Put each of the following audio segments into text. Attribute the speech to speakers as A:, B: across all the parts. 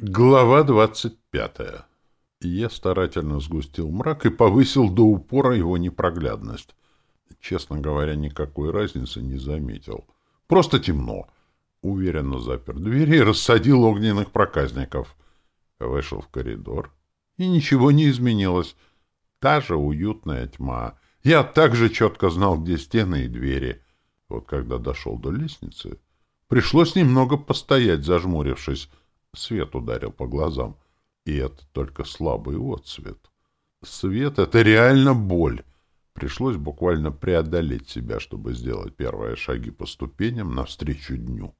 A: Глава двадцать пятая. Я старательно сгустил мрак и повысил до упора его непроглядность. Честно говоря, никакой разницы не заметил. Просто темно. Уверенно запер двери и рассадил огненных проказников. Вышел в коридор, и ничего не изменилось. Та же уютная тьма. Я также четко знал, где стены и двери. Вот когда дошел до лестницы, пришлось немного постоять, зажмурившись, Свет ударил по глазам. И это только слабый отсвет. Свет — это реально боль. Пришлось буквально преодолеть себя, чтобы сделать первые шаги по ступеням навстречу дню.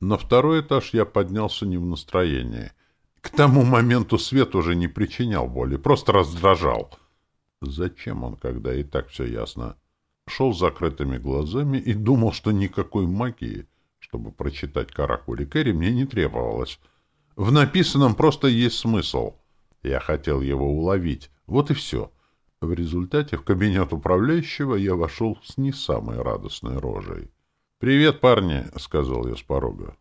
A: На второй этаж я поднялся не в настроении. К тому моменту свет уже не причинял боли, просто раздражал. Зачем он, когда и так все ясно? Шел с закрытыми глазами и думал, что никакой магии, чтобы прочитать каракули Кэрри, мне не требовалось. В написанном просто есть смысл. Я хотел его уловить. Вот и все. В результате в кабинет управляющего я вошел с не самой радостной рожей. «Привет, парни!» — сказал я с порога.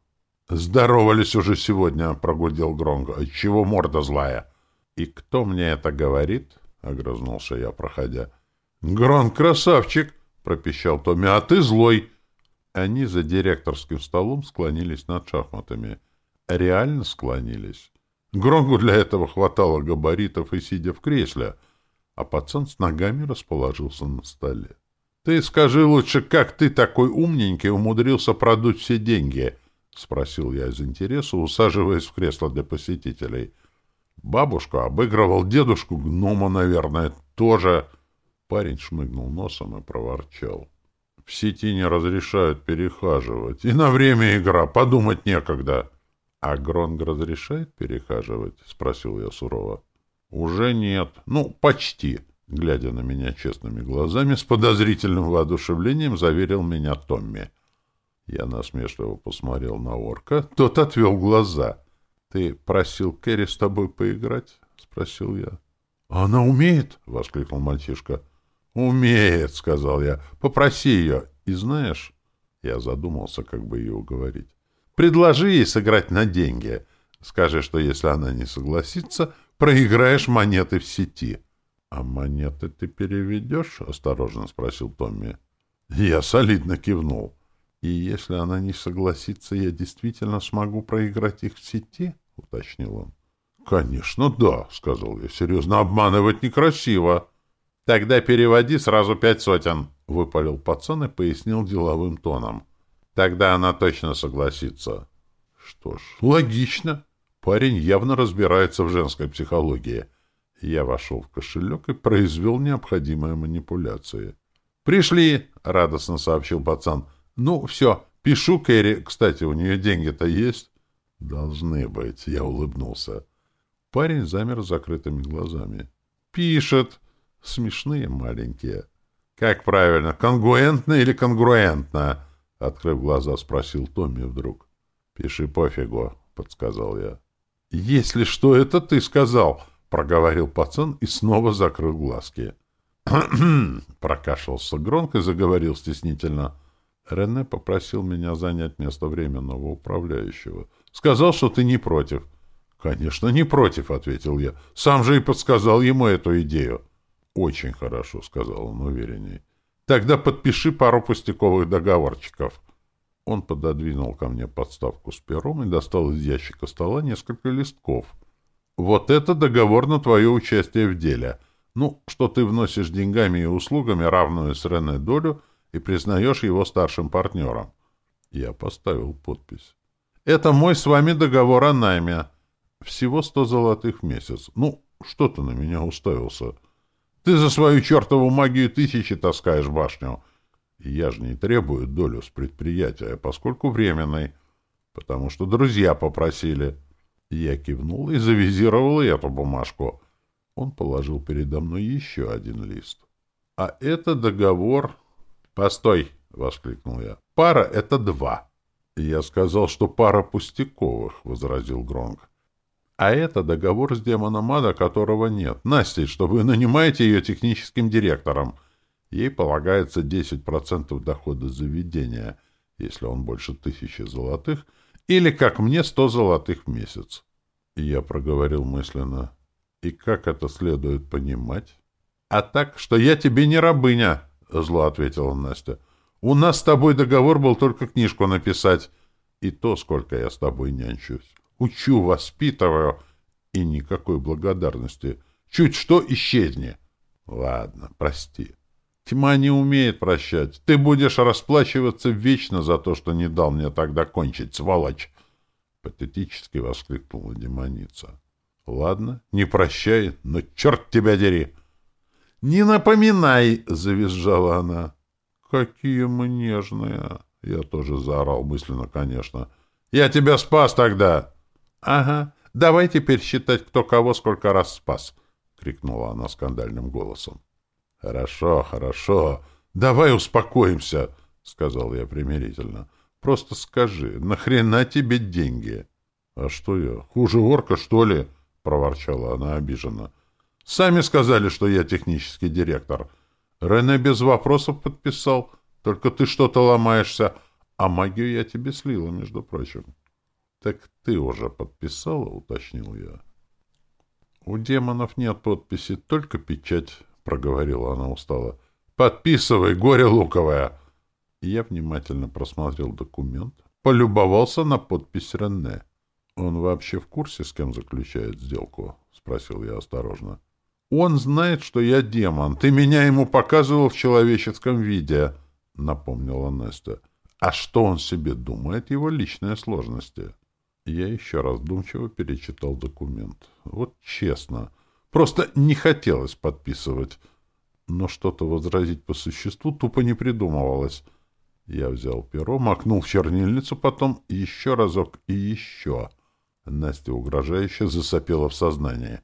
A: «Здоровались уже сегодня!» — прогудел Гронго. «Отчего морда злая?» «И кто мне это говорит?» — огрызнулся я, проходя. «Грон красавчик!» — пропищал Томми. «А ты злой!» Они за директорским столом склонились над шахматами — реально склонились. Гронгу для этого хватало габаритов и сидя в кресле, а пацан с ногами расположился на столе. — Ты скажи лучше, как ты такой умненький умудрился продуть все деньги? — спросил я из интереса, усаживаясь в кресло для посетителей. Бабушка обыгрывал дедушку гнома, наверное, тоже. Парень шмыгнул носом и проворчал. — В сети не разрешают перехаживать. И на время игра, подумать некогда. —— А Гронг разрешает перехаживать? — спросил я сурово. — Уже нет. Ну, почти. Глядя на меня честными глазами, с подозрительным воодушевлением заверил меня Томми. Я насмешливо посмотрел на орка. Тот отвел глаза. — Ты просил Кэрри с тобой поиграть? — спросил я. — Она умеет? — воскликнул мальчишка. — Умеет, — сказал я. — Попроси ее. И знаешь... Я задумался, как бы ее уговорить. Предложи ей сыграть на деньги. Скажи, что если она не согласится, проиграешь монеты в сети. — А монеты ты переведешь? — осторожно спросил Томми. Я солидно кивнул. — И если она не согласится, я действительно смогу проиграть их в сети? — уточнил он. — Конечно, да, — сказал я серьезно. — Обманывать некрасиво. — Тогда переводи сразу пять сотен, — выпалил пацан и пояснил деловым тоном. Тогда она точно согласится. Что ж, логично. Парень явно разбирается в женской психологии. Я вошел в кошелек и произвел необходимые манипуляции. «Пришли!» — радостно сообщил пацан. «Ну, все, пишу Кэрри. Кстати, у нее деньги-то есть?» «Должны быть», — я улыбнулся. Парень замер с закрытыми глазами. «Пишет. Смешные маленькие. Как правильно, конгруентно или конгруентно?» — открыв глаза, спросил Томми вдруг. — Пиши пофигу, — подсказал я. — Если что, это ты сказал, — проговорил пацан и снова закрыл глазки. — прокашлялся громко и заговорил стеснительно. Рене попросил меня занять место временного управляющего. Сказал, что ты не против. — Конечно, не против, — ответил я. Сам же и подсказал ему эту идею. — Очень хорошо, — сказал он уверенней. Тогда подпиши пару пустяковых договорчиков. Он пододвинул ко мне подставку с пером и достал из ящика стола несколько листков. Вот это договор на твое участие в деле. Ну, что ты вносишь деньгами и услугами равную с Рене долю и признаешь его старшим партнером. Я поставил подпись. Это мой с вами договор о найме. Всего сто золотых в месяц. Ну, что ты на меня уставился?» Ты за свою чертову магию тысячи таскаешь башню. я же не требую долю с предприятия, поскольку временной, потому что друзья попросили. Я кивнул и завизировал эту бумажку. Он положил передо мной еще один лист. — А это договор... — Постой! — воскликнул я. — Пара — это два. — Я сказал, что пара пустяковых, — возразил Гронк. А это договор с демоном ада, которого нет. Настя, что вы нанимаете ее техническим директором. Ей полагается 10% дохода заведения, если он больше тысячи золотых, или, как мне, 100 золотых в месяц. Я проговорил мысленно. И как это следует понимать? А так, что я тебе не рабыня, зло ответила Настя. У нас с тобой договор был только книжку написать. И то, сколько я с тобой нянчусь. Учу, воспитываю. И никакой благодарности. Чуть что исчезни. Ладно, прости. Тьма не умеет прощать. Ты будешь расплачиваться вечно за то, что не дал мне тогда кончить, сволочь. Патетически воскликнула демоница. Ладно, не прощай, но черт тебя дери. Не напоминай, завизжала она. Какие мы нежные. Я тоже заорал мысленно, конечно. Я тебя спас тогда. Ага, давай теперь считать, кто кого сколько раз спас, крикнула она скандальным голосом. Хорошо, хорошо. Давай успокоимся, сказал я примирительно. Просто скажи, нахрена тебе деньги? А что я, хуже орка, что ли? проворчала она обиженно. Сами сказали, что я технический директор. Рене без вопросов подписал. Только ты что-то ломаешься. А магию я тебе слила, между прочим. — Так ты уже подписала? — уточнил я. — У демонов нет подписи, только печать, — проговорила она устало. — Подписывай, горе луковое! Я внимательно просмотрел документ, полюбовался на подпись Рене. — Он вообще в курсе, с кем заключает сделку? — спросил я осторожно. — Он знает, что я демон. Ты меня ему показывал в человеческом виде, — напомнила Настя. — А что он себе думает, его личные сложности? Я еще раз думчиво перечитал документ. Вот честно. Просто не хотелось подписывать. Но что-то возразить по существу тупо не придумывалось. — я взял перо, макнул в чернильницу, потом еще разок и еще. Настя угрожающе засопела в сознании.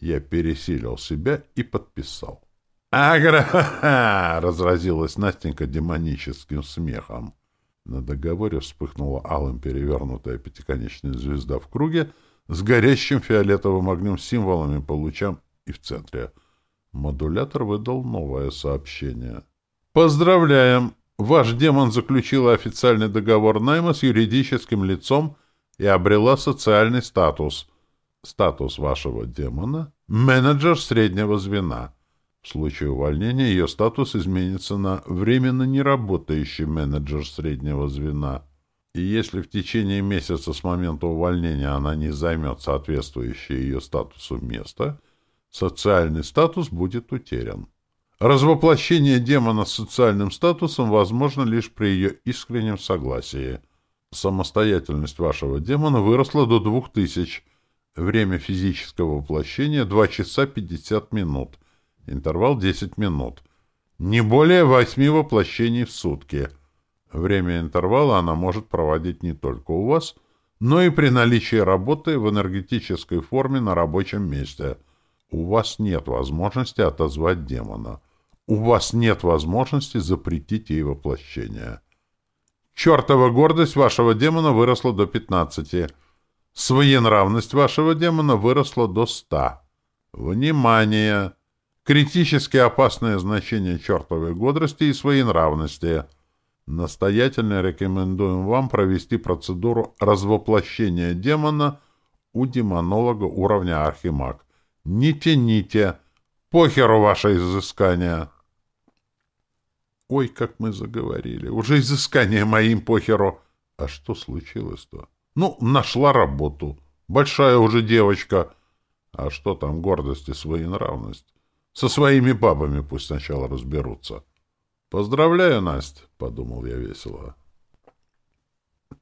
A: Я пересилил себя и подписал. «Агра!» — разразилась Настенька демоническим смехом. На договоре вспыхнула алым перевернутая пятиконечная звезда в круге с горящим фиолетовым огнем символами по лучам и в центре. Модулятор выдал новое сообщение. «Поздравляем! Ваш демон заключила официальный договор найма с юридическим лицом и обрела социальный статус. Статус вашего демона — менеджер среднего звена. В случае увольнения ее статус изменится на временно неработающий менеджер среднего звена. И если в течение месяца с момента увольнения она не займет соответствующее ее статусу место, социальный статус будет утерян. Развоплощение демона с социальным статусом возможно лишь при ее искреннем согласии. Самостоятельность вашего демона выросла до двух тысяч. Время физического воплощения — 2 часа 50 минут. Интервал 10 минут. Не более восьми воплощений в сутки. Время интервала она может проводить не только у вас, но и при наличии работы в энергетической форме на рабочем месте. У вас нет возможности отозвать демона у вас нет возможности запретить ей воплощение. Чертова гордость вашего демона выросла до пятнадцати. Своенравность вашего демона выросла до ста. Внимание! Критически опасное значение чертовой гордости и своенравности. Настоятельно рекомендуем вам провести процедуру развоплощения демона у демонолога уровня архимаг. Не тяните! Похеру ваше изыскание! Ой, как мы заговорили. Уже изыскание моим похеру. А что случилось-то? Ну, нашла работу. Большая уже девочка. А что там гордость и своенравность? Со своими бабами пусть сначала разберутся. Поздравляю, Настя, — подумал я весело.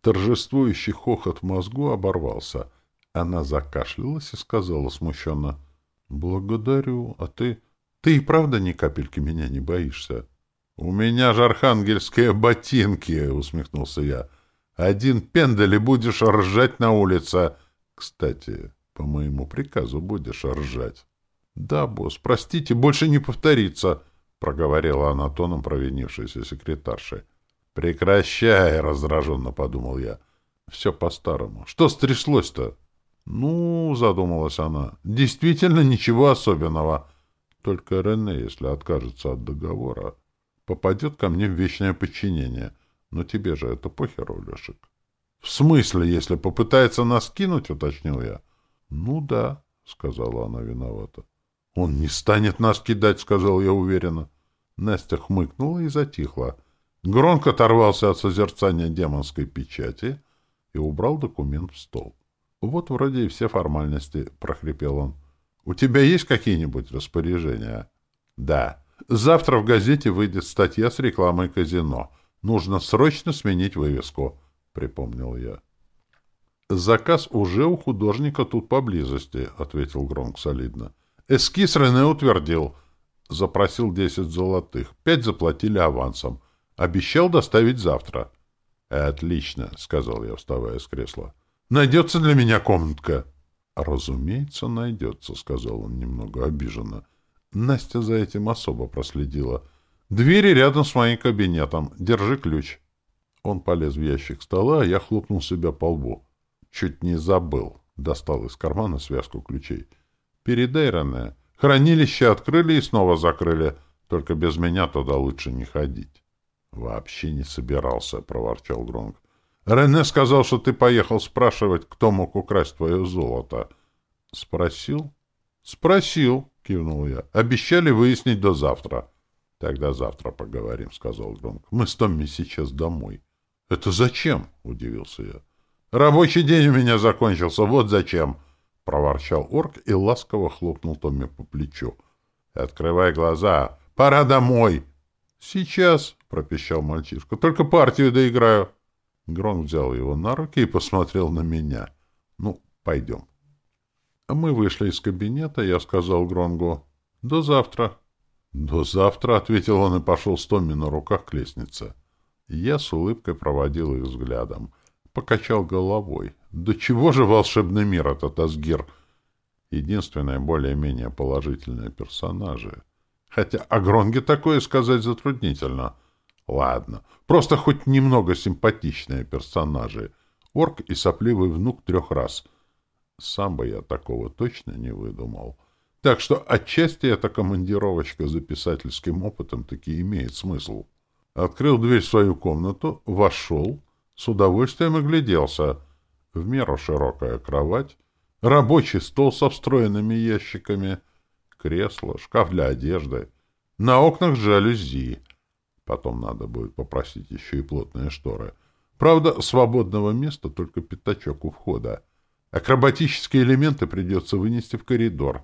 A: Торжествующий хохот в мозгу оборвался. Она закашлялась и сказала смущенно. — Благодарю. А ты... Ты и правда ни капельки меня не боишься? — «У меня же архангельские ботинки!» — усмехнулся я. «Один пендель и будешь ржать на улице. Кстати, по моему приказу будешь ржать». «Да, босс, простите, больше не повторится», — проговорила она тоном провинившейся секретарши. «Прекращай!» — раздраженно подумал я. «Все по-старому. Что стряслось-то?» «Ну, — задумалась она, — действительно ничего особенного. Только Рене, если откажется от договора, попадет ко мне в вечное подчинение. Но тебе же это похеру, Лешек. — В смысле, если попытается нас кинуть, — уточнил я. — Ну да, сказала она виновата. Он не станет нас кидать, сказал я уверенно. Настя хмыкнула и затихла. Громко оторвался от созерцания демонской печати и убрал документ в стол. Вот вроде и все формальности, прохрипел он. У тебя есть какие-нибудь распоряжения? Да. Завтра в газете выйдет статья с рекламой казино. Нужно срочно сменить вывеску, припомнил я. Заказ уже у художника тут поблизости, ответил Гронк солидно. Эскиз Рене утвердил. Запросил десять золотых. Пять заплатили авансом. Обещал доставить завтра. Отлично, сказал я, вставая с кресла. Найдется для меня комнатка. Разумеется, найдется, сказал он немного обиженно. Настя за этим особо проследила. Двери рядом с моим кабинетом. Держи ключ. Он полез в ящик стола, а я хлопнул себя по лбу. Чуть не забыл. Достал из кармана связку ключей. Передай, Рене. Хранилище открыли и снова закрыли. Только без меня туда лучше не ходить. Вообще не собирался, проворчал Гронк. Рене сказал, что ты поехал спрашивать, кто мог украсть твое золото. Спросил? Спросил, кивнул я. Обещали выяснить до завтра. Тогда завтра поговорим, сказал Гронк. Мы с Томми сейчас домой. Это зачем? удивился я. Рабочий день у меня закончился, вот зачем, проворчал орк и ласково хлопнул Томми по плечу. Открывай глаза. Пора домой. Сейчас, пропищал мальчишка. Только партию доиграю. Грон взял его на руки и посмотрел на меня. «Ну, пойдем». Мы вышли из кабинета, я сказал Гронгу «До завтра». «До завтра», — ответил он и пошел с Томми на руках к лестнице. Я с улыбкой проводил их взглядом. Покачал головой. «Да чего же волшебный мир этот Асгир?» Единственное более-менее положительное персонажи. Хотя о Гронге такое сказать затруднительно — Ладно, просто хоть немного симпатичные персонажи. Орк и сопливый внук трех раз. Сам бы я такого точно не выдумал. Так что отчасти эта командировочка за писательским опытом таки имеет смысл. Открыл дверь в свою комнату, вошел, с удовольствием огляделся. В меру широкая кровать, рабочий стол со встроенными ящиками, кресло, шкаф для одежды, на окнах жалюзи — Потом надо будет попросить еще и плотные шторы. Правда, свободного места только пятачок у входа. Акробатические элементы придется вынести в коридор,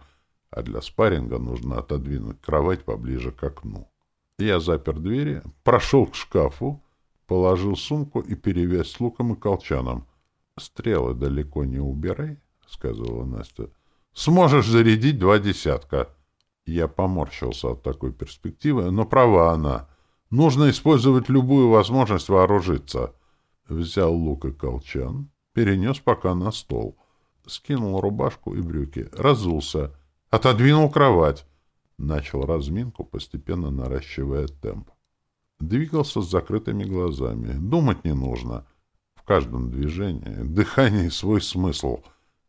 A: а для спарринга нужно отодвинуть кровать поближе к окну. Я запер двери, прошел к шкафу, положил сумку и перевязь с луком и колчаном. — Стрелы далеко не убирай, — сказала Настя. — Сможешь зарядить два десятка. Я поморщился от такой перспективы, но права она — Нужно использовать любую возможность вооружиться. Взял лук и колчан, перенес пока на стол. Скинул рубашку и брюки, разулся, отодвинул кровать. Начал разминку, постепенно наращивая темп. Двигался с закрытыми глазами. Думать не нужно. В каждом движении, дыхании свой смысл.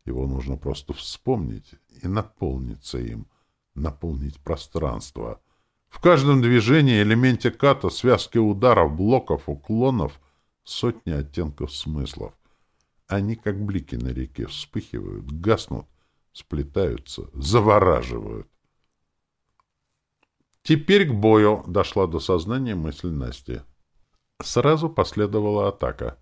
A: Его нужно просто вспомнить и наполниться им. Наполнить пространство — в каждом движении, элементе ката, связке ударов, блоков, уклонов сотни оттенков смыслов. Они, как блики на реке, вспыхивают, гаснут, сплетаются, завораживают. Теперь к бою дошла до сознания мысль Насти. Сразу последовала атака.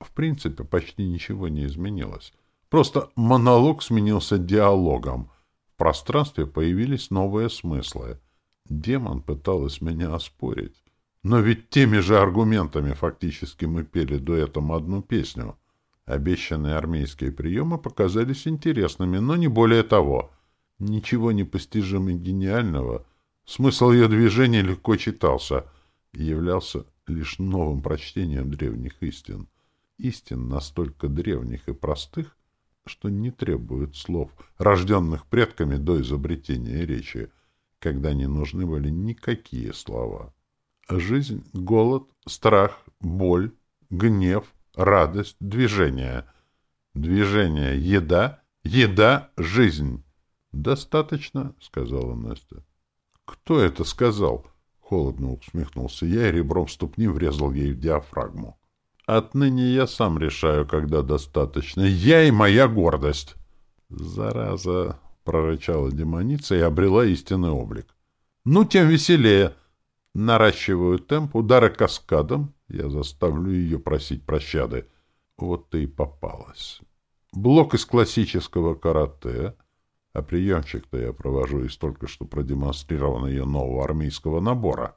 A: В принципе, почти ничего не изменилось. Просто монолог сменился диалогом. В пространстве появились новые смыслы — Демон пыталась меня оспорить. Но ведь теми же аргументами фактически мы пели дуэтом одну песню. Обещанные армейские приемы показались интересными, но не более того. Ничего непостижимо гениального. Смысл ее движения легко читался и являлся лишь новым прочтением древних истин. Истин настолько древних и простых, что не требуют слов, рожденных предками до изобретения речи — когда не нужны были никакие слова. Жизнь, голод, страх, боль, гнев, радость, движение. Движение — еда, еда — жизнь. «Достаточно», — сказала Настя. «Кто это сказал?» — холодно усмехнулся я и ребром ступни врезал ей в диафрагму. «Отныне я сам решаю, когда достаточно. Я и моя гордость». «Зараза!» — прорычала демоница и обрела истинный облик. «Ну, тем веселее!» Наращиваю темп, удары каскадом. Я заставлю ее просить прощады. Вот ты и попалась. Блок из классического карате, а приемчик-то я провожу из только что продемонстрированного ее нового армейского набора.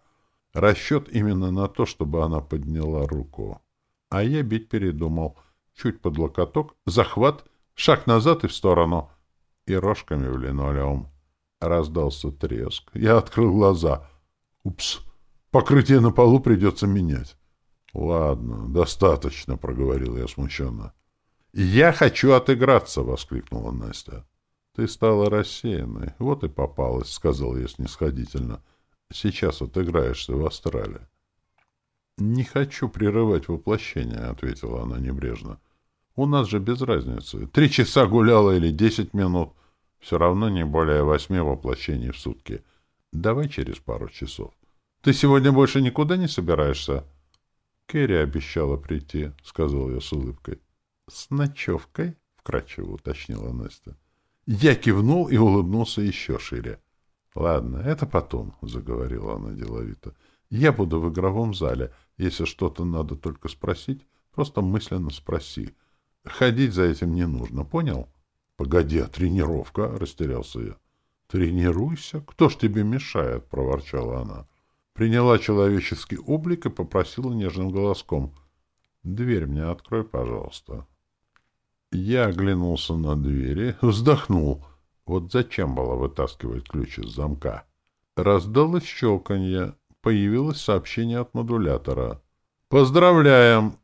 A: Расчет именно на то, чтобы она подняла руку. А я бить передумал. Чуть под локоток, захват, шаг назад и в сторону. И рожками в линолеум. Раздался треск. Я открыл глаза. Упс, покрытие на полу придется менять. Ладно, достаточно, проговорил я смущенно. Я хочу отыграться, воскликнула Настя. Ты стала рассеянной. Вот и попалась, сказал я снисходительно. Сейчас отыграешься в астрале. Не хочу прерывать воплощение, ответила она небрежно. У нас же без разницы. Три часа гуляла или десять минут. Все равно не более восьми воплощений в сутки. Давай через пару часов. Ты сегодня больше никуда не собираешься? Керри обещала прийти, сказал я с улыбкой. С ночевкой? вкратчиво уточнила Настя. Я кивнул и улыбнулся еще шире. Ладно, это потом, заговорила она деловито. Я буду в игровом зале. Если что-то надо только спросить, просто мысленно спроси. Ходить за этим не нужно, понял? Погоди, а тренировка? Растерялся я. Тренируйся. Кто ж тебе мешает? Проворчала она. Приняла человеческий облик и попросила нежным голоском. Дверь мне открой, пожалуйста. Я оглянулся на двери, вздохнул. Вот зачем было вытаскивать ключ из замка? Раздалось щелканье. Появилось сообщение от модулятора. «Поздравляем!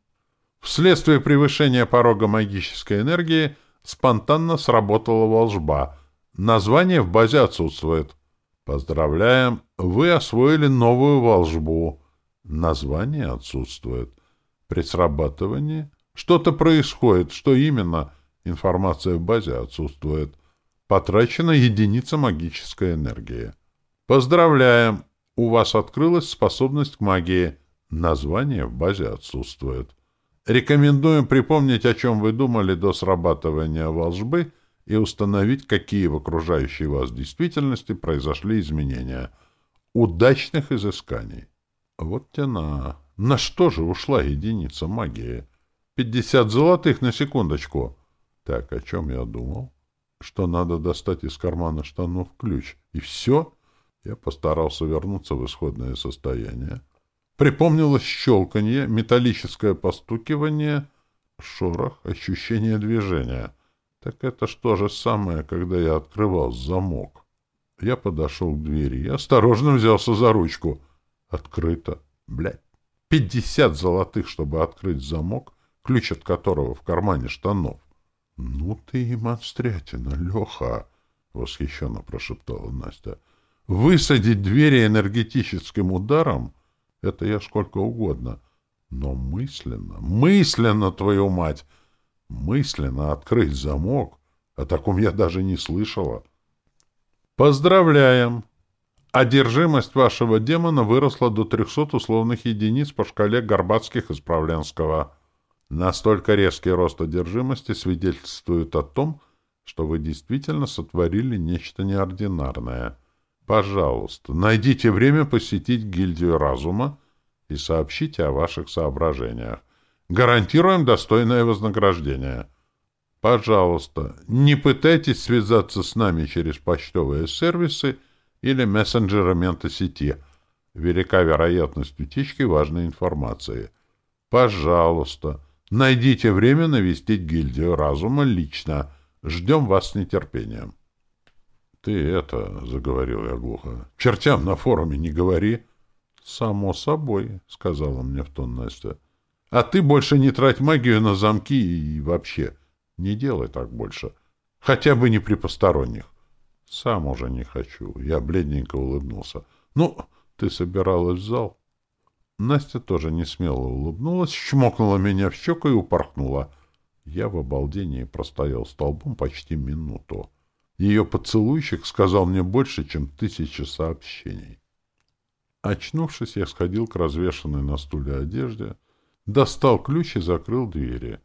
A: Вследствие превышения порога магической энергии спонтанно сработала волжба. Название в базе отсутствует. Поздравляем, вы освоили новую волжбу. Название отсутствует. При срабатывании что-то происходит. Что именно? Информация в базе отсутствует. Потрачена единица магической энергии. Поздравляем! У вас открылась способность к магии. Название в базе отсутствует. Рекомендуем припомнить, о чем вы думали до срабатывания волжбы и установить, какие в окружающей вас действительности произошли изменения. Удачных изысканий. Вот тяна. На что же ушла единица магии? Пятьдесят золотых на секундочку. Так, о чем я думал? Что надо достать из кармана штанов ключ. И все? Я постарался вернуться в исходное состояние. Припомнилось щелканье, металлическое постукивание, шорох, ощущение движения. Так это что же самое, когда я открывал замок? Я подошел к двери, осторожно взялся за ручку. Открыто. Блядь. Пятьдесят золотых, чтобы открыть замок, ключ от которого в кармане штанов. — Ну ты и монстрятина, Леха! — восхищенно прошептала Настя. — Высадить двери энергетическим ударом — это я сколько угодно. Но мысленно, мысленно, твою мать, мысленно открыть замок, о таком я даже не слышала. Поздравляем! Одержимость вашего демона выросла до 300 условных единиц по шкале Горбатских из Правленского. Настолько резкий рост одержимости свидетельствует о том, что вы действительно сотворили нечто неординарное — Пожалуйста, найдите время посетить гильдию разума и сообщите о ваших соображениях. Гарантируем достойное вознаграждение. Пожалуйста, не пытайтесь связаться с нами через почтовые сервисы или мессенджеры ментосети. Велика вероятность утечки важной информации. Пожалуйста, найдите время навестить гильдию разума лично. Ждем вас с нетерпением. — Ты это, — заговорил я глухо, — чертям на форуме не говори. — Само собой, — сказала мне в тон Настя. — А ты больше не трать магию на замки и вообще. Не делай так больше. Хотя бы не при посторонних. — Сам уже не хочу. Я бледненько улыбнулся. — Ну, ты собиралась в зал? Настя тоже не смело улыбнулась, чмокнула меня в щеку и упорхнула. Я в обалдении простоял столбом почти минуту. Ее поцелуйщик сказал мне больше, чем тысяча сообщений. Очнувшись, я сходил к развешанной на стуле одежде, достал ключ и закрыл двери.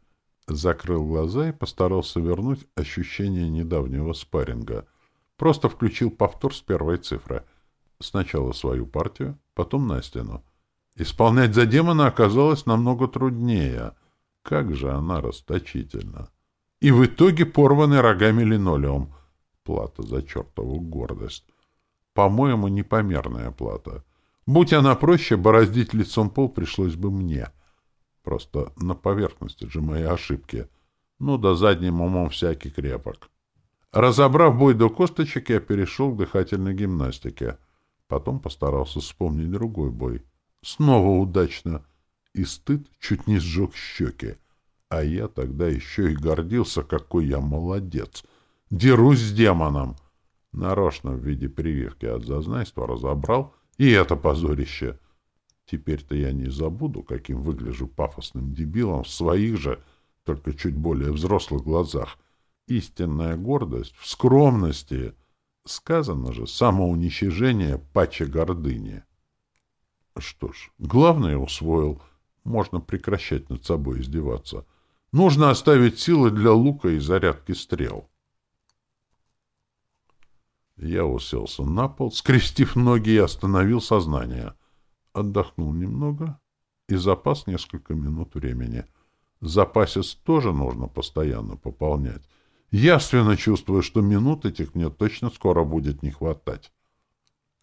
A: Закрыл глаза и постарался вернуть ощущение недавнего спарринга. Просто включил повтор с первой цифры. Сначала свою партию, потом Настину. Исполнять за демона оказалось намного труднее. Как же она расточительна. И в итоге порванный рогами линолеум. Плата за чертову гордость. По-моему, непомерная плата. Будь она проще, бороздить лицом пол пришлось бы мне. Просто на поверхности же мои ошибки. Ну да задним умом всякий крепок. Разобрав бой до косточек, я перешел к дыхательной гимнастике. Потом постарался вспомнить другой бой. Снова удачно. И стыд чуть не сжег щеки. А я тогда еще и гордился, какой я молодец. Дерусь с демоном. Нарочно в виде прививки от зазнайства разобрал и это позорище. Теперь-то я не забуду, каким выгляжу пафосным дебилом в своих же, только чуть более взрослых глазах. Истинная гордость в скромности. Сказано же, самоуничижение паче гордыни. Что ж, главное усвоил. Можно прекращать над собой издеваться. Нужно оставить силы для лука и зарядки стрел. Я уселся на пол, скрестив ноги и остановил сознание. Отдохнул немного и запас несколько минут времени. Запасец тоже нужно постоянно пополнять. Яственно чувствую, что минут этих мне точно скоро будет не хватать.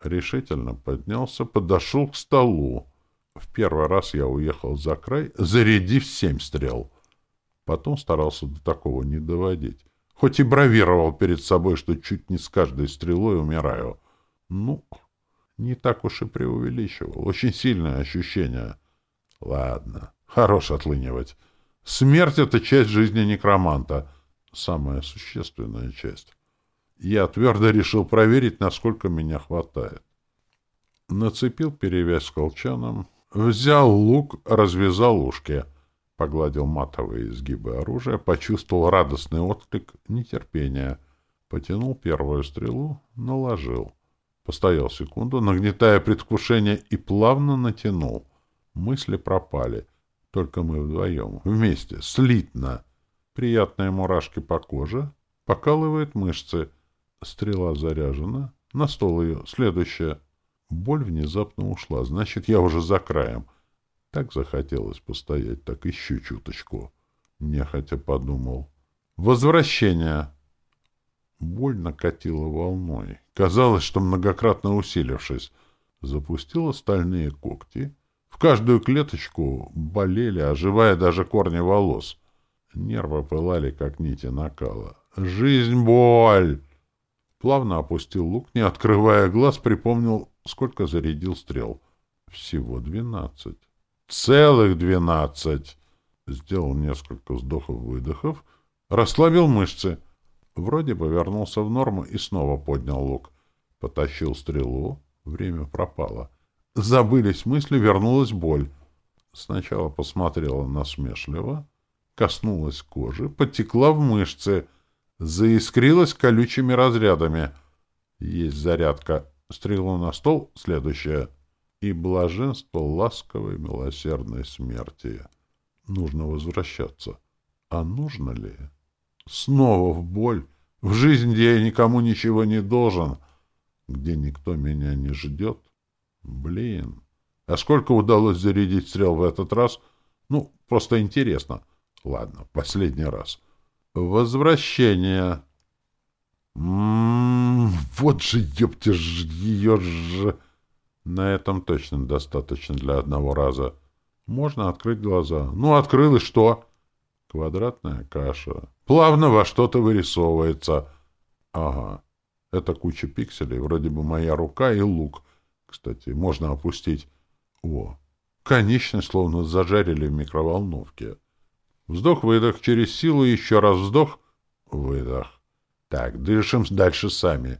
A: Решительно поднялся, подошел к столу. В первый раз я уехал за край, зарядив семь стрел. Потом старался до такого не доводить хоть и бравировал перед собой, что чуть не с каждой стрелой умираю. Ну, не так уж и преувеличивал. Очень сильное ощущение. Ладно, хорош отлынивать. Смерть — это часть жизни некроманта. Самая существенная часть. Я твердо решил проверить, насколько меня хватает. Нацепил перевязь с колчаном, взял лук, развязал ушки — Погладил матовые изгибы оружия, почувствовал радостный отклик нетерпения. Потянул первую стрелу, наложил. Постоял секунду, нагнетая предвкушение, и плавно натянул. Мысли пропали. Только мы вдвоем, вместе, слитно. Приятные мурашки по коже, покалывает мышцы. Стрела заряжена. На стол ее. Следующая. Боль внезапно ушла. Значит, я уже за краем. Так захотелось постоять, так еще чуточку. Нехотя подумал. Возвращение. Боль накатила волной. Казалось, что многократно усилившись, запустила стальные когти. В каждую клеточку болели, оживая даже корни волос. Нервы пылали, как нити накала. «Жизнь — боль!» Плавно опустил лук, не открывая глаз, припомнил, сколько зарядил стрел. Всего двенадцать. Целых двенадцать. Сделал несколько вздохов-выдохов, расслабил мышцы. Вроде бы вернулся в норму и снова поднял лук. Потащил стрелу. Время пропало. Забылись мысли, вернулась боль. Сначала посмотрела насмешливо, коснулась кожи, потекла в мышцы, заискрилась колючими разрядами. Есть зарядка. Стрелу на стол, следующая — и блаженство ласковой милосердной смерти. Нужно возвращаться. А нужно ли? Снова в боль, в жизнь, где я никому ничего не должен, где никто меня не ждет. Блин, а сколько удалось зарядить стрел в этот раз? Ну, просто интересно. Ладно, последний раз. Возвращение. М -м -м, вот же, ёпте ж, ее же... На этом точно достаточно для одного раза. Можно открыть глаза. Ну, открыл и что? Квадратная каша. Плавно во что-то вырисовывается. Ага. Это куча пикселей, вроде бы моя рука и лук. Кстати, можно опустить. О, конечность словно зажарили в микроволновке. Вздох-выдох через силу, еще раз вздох. Выдох. Так, дышим дальше сами.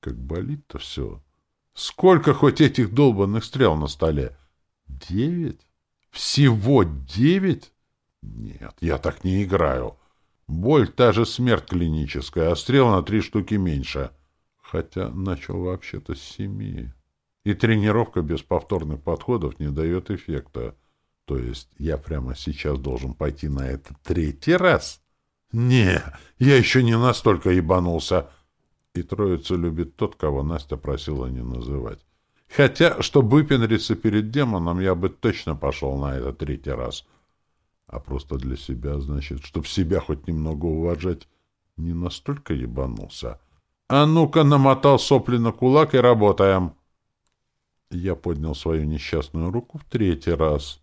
A: Как болит-то все. Сколько хоть этих долбанных стрел на столе? Девять? Всего девять? Нет, я так не играю. Боль та же смерть клиническая, а стрел на три штуки меньше. Хотя начал вообще-то с семи. И тренировка без повторных подходов не дает эффекта. То есть я прямо сейчас должен пойти на это третий раз? Не, я еще не настолько ебанулся. И троица любит тот, кого Настя просила не называть. Хотя, чтобы выпендриться перед демоном, я бы точно пошел на это третий раз. А просто для себя, значит, чтобы себя хоть немного уважать, не настолько ебанулся. А ну-ка, намотал сопли на кулак и работаем. Я поднял свою несчастную руку в третий раз.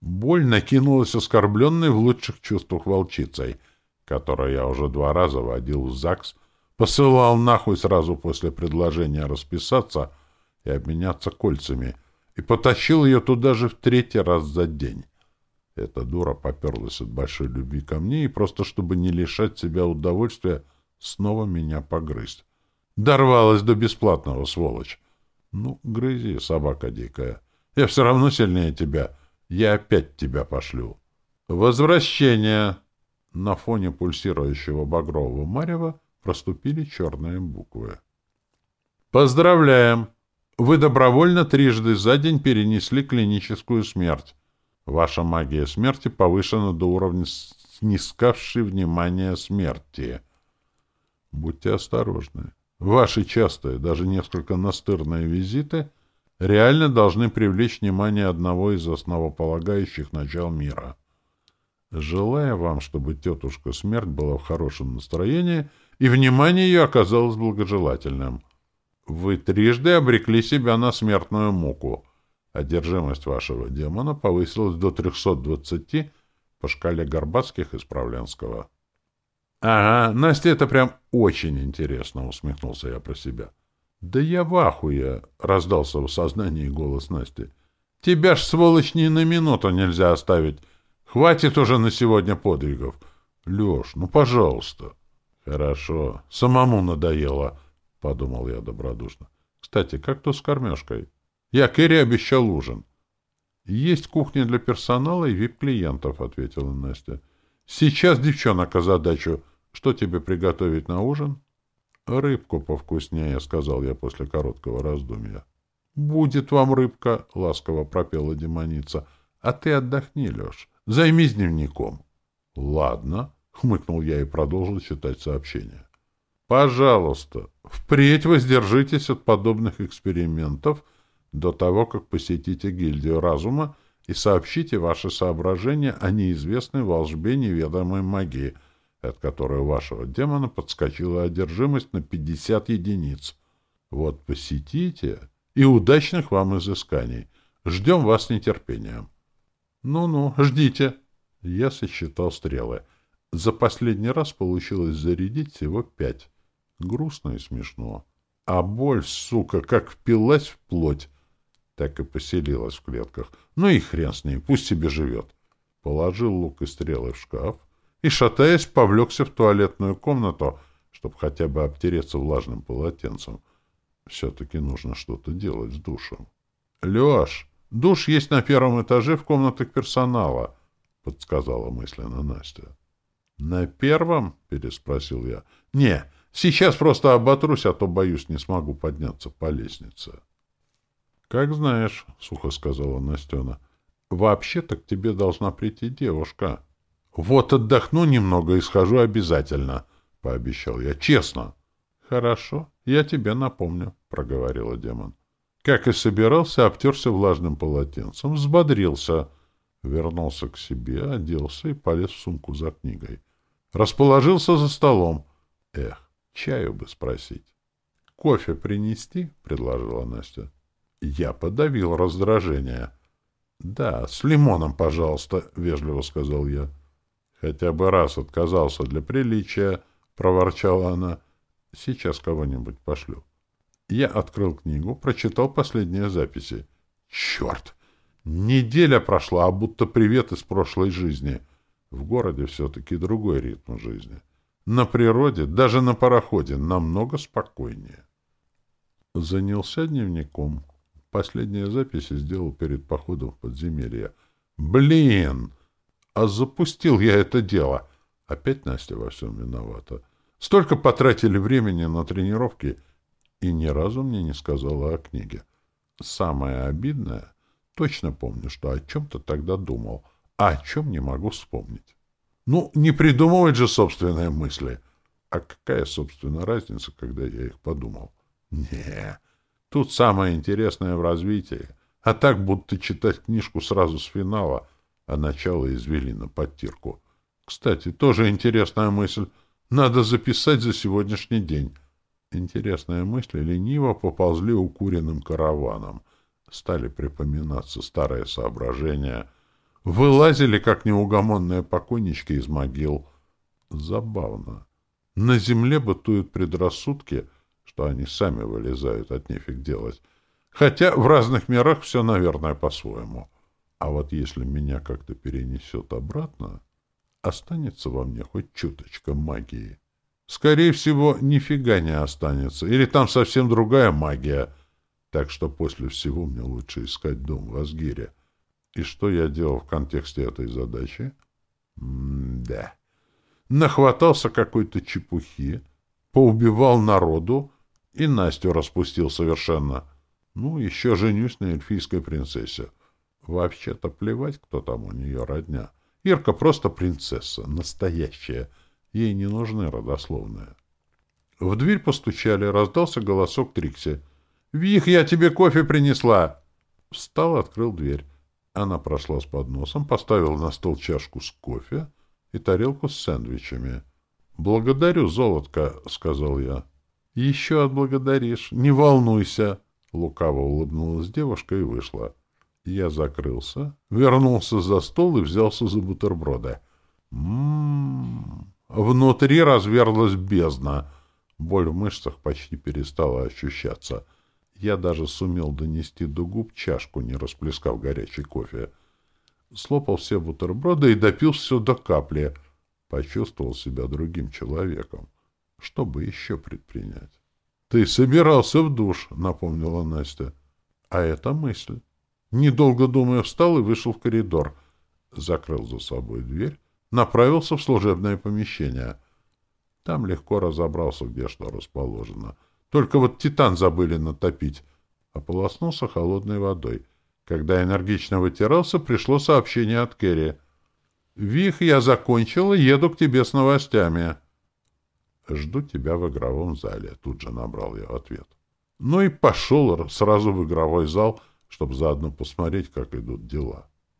A: Боль накинулась оскорбленной в лучших чувствах волчицей, которую я уже два раза водил в ЗАГС, посылал нахуй сразу после предложения расписаться и обменяться кольцами, и потащил ее туда же в третий раз за день. Эта дура поперлась от большой любви ко мне и просто, чтобы не лишать себя удовольствия, снова меня погрызть. Дорвалась до бесплатного, сволочь. Ну, грызи, собака дикая. Я все равно сильнее тебя. Я опять тебя пошлю. Возвращение. На фоне пульсирующего багрового марева проступили черные буквы. Поздравляем! Вы добровольно трижды за день перенесли клиническую смерть. Ваша магия смерти повышена до уровня снискавшей внимание смерти. Будьте осторожны. Ваши частые, даже несколько настырные визиты реально должны привлечь внимание одного из основополагающих начал мира. Желая вам, чтобы тетушка смерть была в хорошем настроении, и внимание ее оказалось благожелательным. Вы трижды обрекли себя на смертную муку. Одержимость вашего демона повысилась до 320 по шкале Горбатских из Правленского. — Ага, Настя, это прям очень интересно, — усмехнулся я про себя. — Да я в ахуе, — раздался в сознании голос Насти. — Тебя ж, сволочь, ни на минуту нельзя оставить. Хватит уже на сегодня подвигов. Леш, ну, пожалуйста. — Хорошо, самому надоело, — подумал я добродушно. — Кстати, как то с кормежкой? Я Кэрри обещал ужин. — Есть кухня для персонала и вип-клиентов, — ответила Настя. — Сейчас девчонок озадачу. Что тебе приготовить на ужин? — Рыбку повкуснее, — сказал я после короткого раздумья. — Будет вам рыбка, — ласково пропела демоница. — А ты отдохни, Леш. Займись дневником. — Ладно, — хмыкнул я и продолжил читать сообщение. — Пожалуйста, впредь воздержитесь от подобных экспериментов до того, как посетите гильдию разума и сообщите ваши соображения о неизвестной волжбе неведомой магии — от которой у вашего демона подскочила одержимость на 50 единиц. Вот посетите, и удачных вам изысканий. Ждем вас с нетерпением. Ну-ну, ждите. Я сосчитал стрелы. За последний раз получилось зарядить всего пять. Грустно и смешно. А боль, сука, как впилась в плоть, так и поселилась в клетках. Ну и хрен с ней, пусть себе живет. Положил лук и стрелы в шкаф, и, шатаясь, повлекся в туалетную комнату, чтобы хотя бы обтереться влажным полотенцем. Все-таки нужно что-то делать с душем. — Леш, душ есть на первом этаже в комнатах персонала, — подсказала мысленно Настя. — На первом? — переспросил я. — Не, сейчас просто оботрусь, а то, боюсь, не смогу подняться по лестнице. — Как знаешь, — сухо сказала Настена. — Вообще-то к тебе должна прийти девушка. — вот отдохну немного и схожу обязательно, — пообещал я. — Честно. — Хорошо, я тебе напомню, — проговорила демон. Как и собирался, обтерся влажным полотенцем, взбодрился, вернулся к себе, оделся и полез в сумку за книгой. Расположился за столом. Эх, чаю бы спросить. — Кофе принести? — предложила Настя. Я подавил раздражение. — Да, с лимоном, пожалуйста, — вежливо сказал я. — Хотя бы раз отказался для приличия, — проворчала она. — Сейчас кого-нибудь пошлю. Я открыл книгу, прочитал последние записи. Черт! Неделя прошла, а будто привет из прошлой жизни. В городе все-таки другой ритм жизни. На природе, даже на пароходе, намного спокойнее. Занялся дневником. Последние записи сделал перед походом в подземелье. Блин! А запустил я это дело. Опять Настя во всем виновата. Столько потратили времени на тренировки, и ни разу мне не сказала о книге. Самое обидное — точно помню, что о чем-то тогда думал, а о чем не могу вспомнить. Ну, не придумывать же собственные мысли. А какая, собственно, разница, когда я их подумал? Не, тут самое интересное в развитии. А так, будто читать книжку сразу с финала, а начало извели на подтирку. Кстати, тоже интересная мысль. Надо записать за сегодняшний день. Интересные мысли лениво поползли укуренным караваном. Стали припоминаться старые соображения. Вылазили, как неугомонные покойнички из могил. Забавно. На земле бытуют предрассудки, что они сами вылезают, от нефиг делать. Хотя в разных мирах все, наверное, по-своему. А вот если меня как-то перенесет обратно, останется во мне хоть чуточка магии. Скорее всего, нифига не останется. Или там совсем другая магия. Так что после всего мне лучше искать дом в Асгире. И что я делал в контексте этой задачи? М-да. Нахватался какой-то чепухи, поубивал народу и Настю распустил совершенно. Ну, еще женюсь на эльфийской принцессе. Вообще-то плевать, кто там у нее родня. Ирка просто принцесса, настоящая — Ей не нужны родословные. В дверь постучали, раздался голосок Трикси. «Вих, я тебе кофе принесла!» Встал, открыл дверь. Она прошла с подносом, поставила на стол чашку с кофе и тарелку с сэндвичами. «Благодарю, золотко», — сказал я. «Еще отблагодаришь. Не волнуйся». Лукаво улыбнулась девушка и вышла. Я закрылся, вернулся за стол и взялся за бутерброды. Ммм... Внутри разверлась бездна. Боль в мышцах почти перестала ощущаться. Я даже сумел донести до губ чашку, не расплескав горячий кофе. Слопал все бутерброды и допил все до капли. Почувствовал себя другим человеком. Что бы еще предпринять? — Ты собирался в душ, — напомнила Настя. — А это мысль. Недолго думая, встал и вышел в коридор. Закрыл за собой дверь направился в служебное помещение. Там легко разобрался, где что расположено. Только вот титан забыли натопить. Ополоснулся холодной водой. Когда энергично вытирался, пришло сообщение от Керри. «Вих, я закончил и еду к тебе с новостями». «Жду тебя в игровом зале», — тут же набрал я ответ. Ну и пошел сразу в игровой зал, чтобы заодно посмотреть, как идут дела.